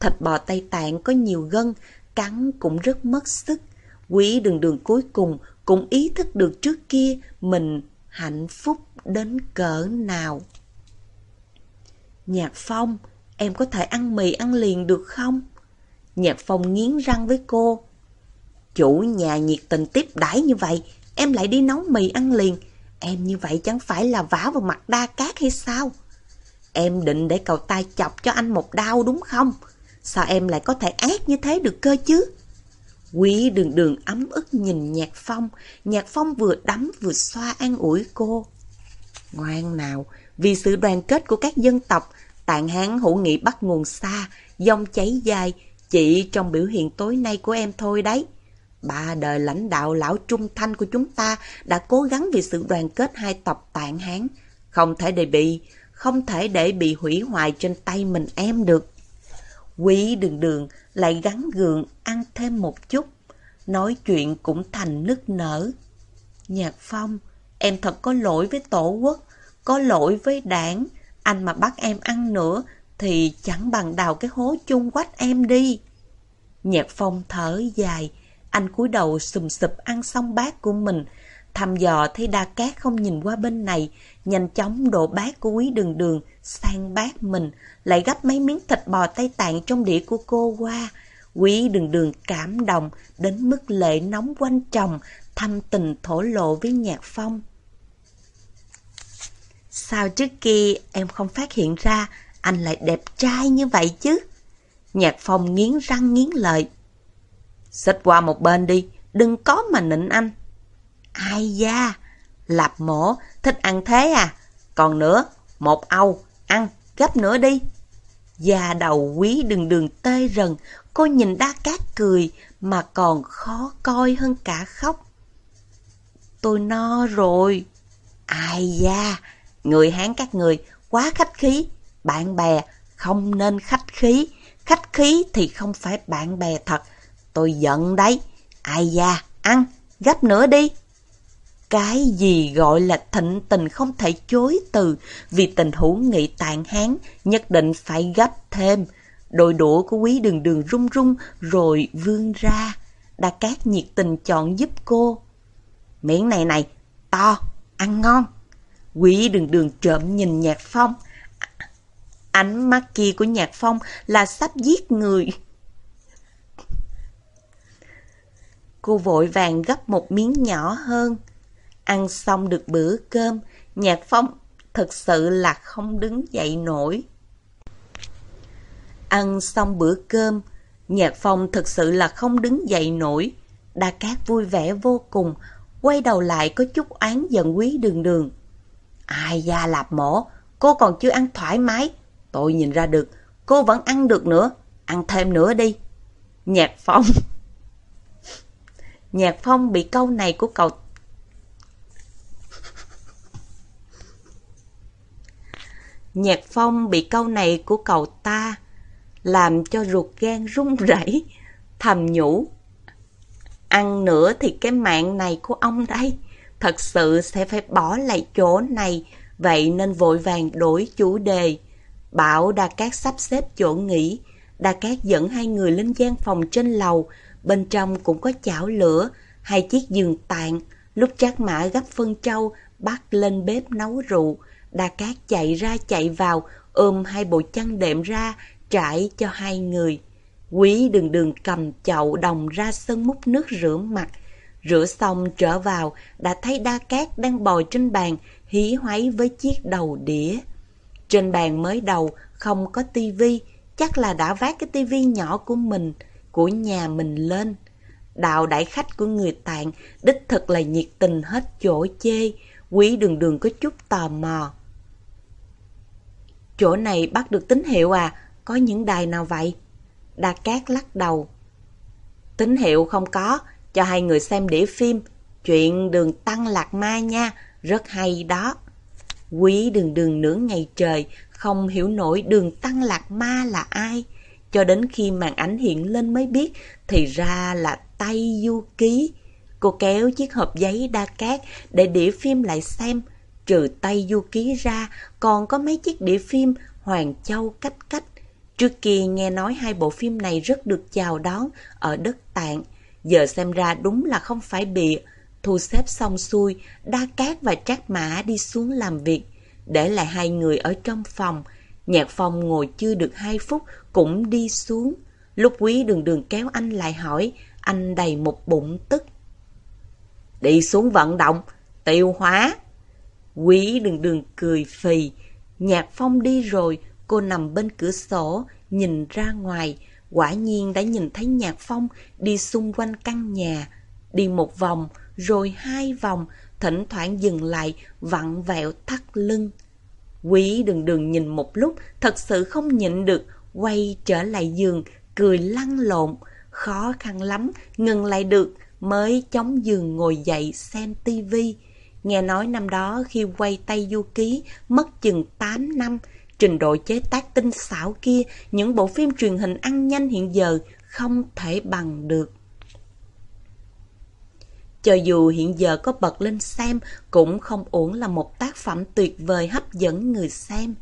Thịt bò Tây Tạng có nhiều gân, cắn cũng rất mất sức. Quý đường đường cuối cùng cũng ý thức được trước kia mình hạnh phúc đến cỡ nào. Nhạc Phong, em có thể ăn mì ăn liền được không? Nhạc Phong nghiến răng với cô. Chủ nhà nhiệt tình tiếp đãi như vậy, em lại đi nấu mì ăn liền. Em như vậy chẳng phải là vả vào mặt đa cát hay sao? Em định để cậu tay chọc cho anh một đau đúng không? Sao em lại có thể ác như thế được cơ chứ? Quý đường đường ấm ức nhìn Nhạc Phong, Nhạc Phong vừa đấm vừa xoa an ủi cô. Ngoan nào, vì sự đoàn kết của các dân tộc, tạng hán hữu nghị bắt nguồn xa, dòng cháy dài, chỉ trong biểu hiện tối nay của em thôi đấy. Ba đời lãnh đạo lão trung thanh của chúng ta đã cố gắng vì sự đoàn kết hai tộc tạng hán, không thể để bị, không thể để bị hủy hoại trên tay mình em được. Quý đường đường lại gắn gượng ăn thêm một chút, nói chuyện cũng thành nức nở. Nhạc Phong, em thật có lỗi với tổ quốc, có lỗi với đảng, anh mà bắt em ăn nữa thì chẳng bằng đào cái hố chung quách em đi. Nhạc Phong thở dài, anh cúi đầu sùm sụp ăn xong bát của mình, thăm dò thấy đa cát không nhìn qua bên này, nhanh chóng đổ bát của quý đường đường sang bát mình, lại gấp mấy miếng thịt bò Tây Tạng trong đĩa của cô qua. Quý đường đường cảm động đến mức lệ nóng quanh chồng, thăm tình thổ lộ với Nhạc Phong. Sao trước kia em không phát hiện ra anh lại đẹp trai như vậy chứ? Nhạc Phong nghiến răng nghiến lợi. Xích qua một bên đi, đừng có mà nịnh anh. Ai da, lạp mổ, thích ăn thế à? Còn nữa, một âu, ăn, gấp nữa đi. Da đầu quý đường đường tê rần, cô nhìn đa cát cười mà còn khó coi hơn cả khóc. Tôi no rồi. Ai da, người Hán các người quá khách khí, Bạn bè không nên khách khí. Khách khí thì không phải bạn bè thật. Tôi giận đấy. Ai da, ăn, gấp nữa đi. Cái gì gọi là thịnh tình không thể chối từ, vì tình hữu nghị tàn hán nhất định phải gấp thêm. Đôi đũa của quý đường đường rung rung rồi vươn ra. Đa Cát nhiệt tình chọn giúp cô. Miếng này này, to, ăn ngon. Quý đường đường trộm nhìn Nhạc Phong. Ánh mắt kia của Nhạc Phong là sắp giết người. Cô vội vàng gấp một miếng nhỏ hơn. Ăn xong được bữa cơm, Nhạc Phong thật sự là không đứng dậy nổi. Ăn xong bữa cơm, Nhạc Phong thật sự là không đứng dậy nổi. Đa Cát vui vẻ vô cùng, quay đầu lại có chút oán giận quý đường đường. Ai da lạp mổ, cô còn chưa ăn thoải mái. Tôi nhìn ra được, cô vẫn ăn được nữa, ăn thêm nữa đi. Nhạc Phong Nhạc Phong bị câu này của cậu Nhạc Phong bị câu này của cậu ta làm cho ruột gan run rẩy, thầm nhủ. Ăn nữa thì cái mạng này của ông đây, thật sự sẽ phải bỏ lại chỗ này, vậy nên vội vàng đổi chủ đề. Bảo Đa Cát sắp xếp chỗ nghỉ, Đa Cát dẫn hai người lên gian phòng trên lầu, bên trong cũng có chảo lửa, hai chiếc giường tàn, lúc chắc mã gấp phân trâu, bắt lên bếp nấu rượu. Đa Cát chạy ra chạy vào, ôm hai bộ chăn đệm ra, trải cho hai người. Quý đường đường cầm chậu đồng ra sân múc nước rửa mặt. Rửa xong trở vào, đã thấy đa cát đang bồi trên bàn, hí hoáy với chiếc đầu đĩa. Trên bàn mới đầu, không có tivi, chắc là đã vác cái tivi nhỏ của mình, của nhà mình lên. Đạo đại khách của người tạng, đích thực là nhiệt tình hết chỗ chê, quý đường đường có chút tò mò. Chỗ này bắt được tín hiệu à, có những đài nào vậy? Đa Cát lắc đầu. Tín hiệu không có, cho hai người xem đĩa phim. Chuyện đường tăng lạc ma nha, rất hay đó. Quý đường đường nửa ngày trời, không hiểu nổi đường tăng lạc ma là ai. Cho đến khi màn ảnh hiện lên mới biết, thì ra là tay du ký. Cô kéo chiếc hộp giấy đa cát để đĩa phim lại xem. Trừ tay du ký ra, còn có mấy chiếc đĩa phim Hoàng Châu cách cách Trước kia nghe nói hai bộ phim này rất được chào đón ở đất tạng, giờ xem ra đúng là không phải bịa. Thu xếp xong xuôi, Đa Cát và Trác Mã đi xuống làm việc, để lại hai người ở trong phòng. Nhạc Phong ngồi chưa được hai phút cũng đi xuống. Lúc quý đường đường kéo anh lại hỏi, anh đầy một bụng tức. Đi xuống vận động, tiêu hóa. Quý đường đường cười phì. Nhạc Phong đi rồi, Cô nằm bên cửa sổ, nhìn ra ngoài, quả nhiên đã nhìn thấy Nhạc Phong đi xung quanh căn nhà. Đi một vòng, rồi hai vòng, thỉnh thoảng dừng lại, vặn vẹo thắt lưng. Quý đường đường nhìn một lúc, thật sự không nhịn được, quay trở lại giường, cười lăn lộn. Khó khăn lắm, ngừng lại được, mới chống giường ngồi dậy xem tivi. Nghe nói năm đó khi quay tay du ký, mất chừng 8 năm, Trình độ chế tác tinh xảo kia, những bộ phim truyền hình ăn nhanh hiện giờ không thể bằng được. Cho dù hiện giờ có bật lên xem, cũng không uổng là một tác phẩm tuyệt vời hấp dẫn người xem.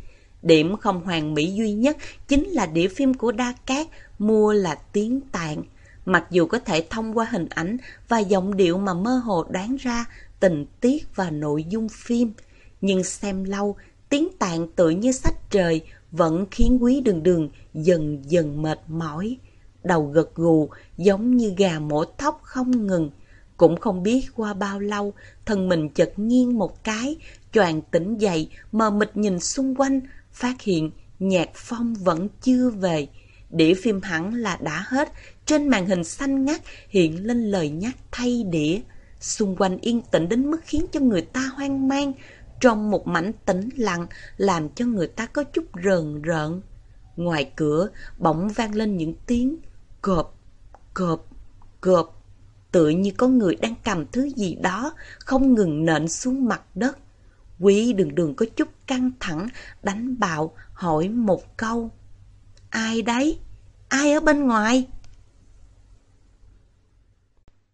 Điểm không hoàn mỹ duy nhất chính là địa phim của Đa Cát mua là tiếng tạng. Mặc dù có thể thông qua hình ảnh và giọng điệu mà mơ hồ đoán ra tình tiết và nội dung phim, nhưng xem lâu tiếng tạng tự như sách trời vẫn khiến quý đường đường dần dần mệt mỏi. Đầu gật gù giống như gà mổ thóc không ngừng. Cũng không biết qua bao lâu, thân mình chợt nghiêng một cái, choàng tỉnh dậy, mờ mịt nhìn xung quanh, phát hiện nhạc phong vẫn chưa về. Đĩa phim hẳn là đã hết, trên màn hình xanh ngắt hiện lên lời nhắc thay đĩa. Xung quanh yên tĩnh đến mức khiến cho người ta hoang mang, trong một mảnh tĩnh lặng làm cho người ta có chút rờn rợn. Ngoài cửa bỗng vang lên những tiếng cộp, cộp, cộp, tự như có người đang cầm thứ gì đó không ngừng nện xuống mặt đất. Quý đường đường có chút căng thẳng, đánh bạo, hỏi một câu. Ai đấy? Ai ở bên ngoài?